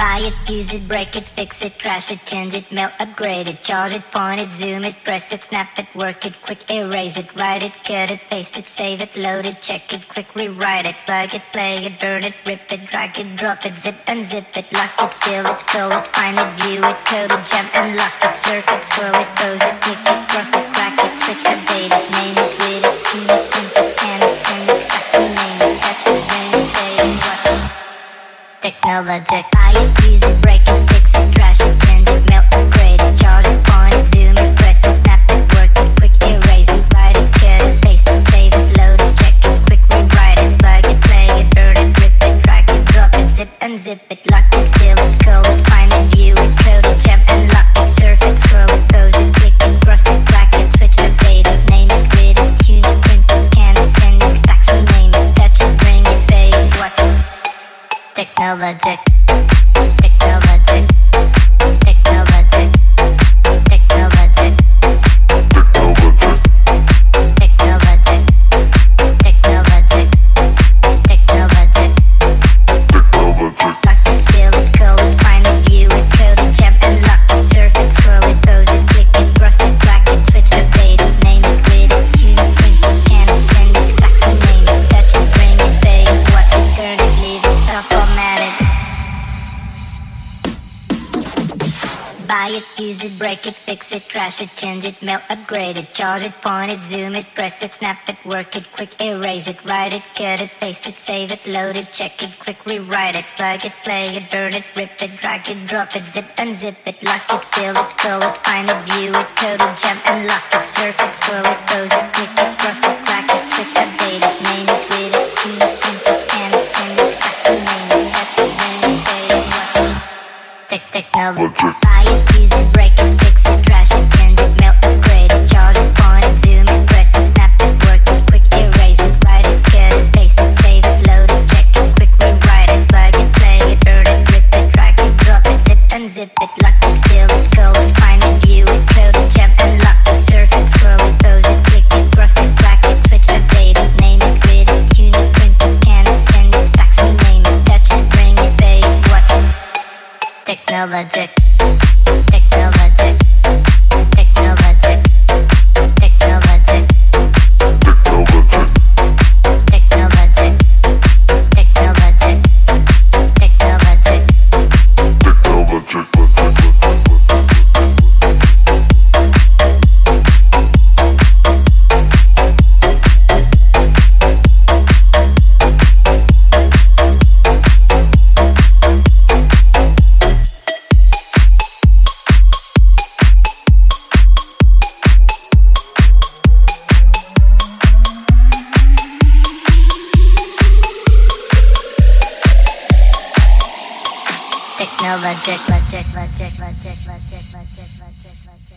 Buy it, use it, break it, fix it, trash it, change it, mail, upgrade it, charge it, point it, zoom it, press it, snap it, work it, quick erase it, write it, cut it, paste it, save it, load it, check it, quick rewrite it, plug it, play it, burn it, rip it, drag it, drop it, zip unzip it, lock it, fill it, call it, find it, view it, code it, jump and lock it, surf it, scroll it, pose it, click technologic. it, grade it, charge it, point it, zoom it, press it, snap it, work it, quick erase it, write it, cut it, paste it, save it, load it, check it, quick rewrite it, bug it, play it, rewriting, rip it, drag it, drop it, zip and zip it. Technologic. Buy it, use it, break it, fix it, trash it, change it, mail, upgrade it, charge it, point it, zoom it, press it, snap it, work it, quick erase it, write it, cut it, paste it, save it, load it, check it, quick rewrite it, plug it, play it, burn it, rip it, drag it, drop it, zip unzip it, lock it, fill it, call it, find it, view it, code it, jump and lock it, surf it, scroll it, pose it, click it, cross it, crack it, switch, update it, name it, read it, tune it, print it, scan it, send it, fax, rename it, touch it, bring it, watch it. Tech technology. Melodic. no magic, magic, magic, magic, magic, magic, magic, magic.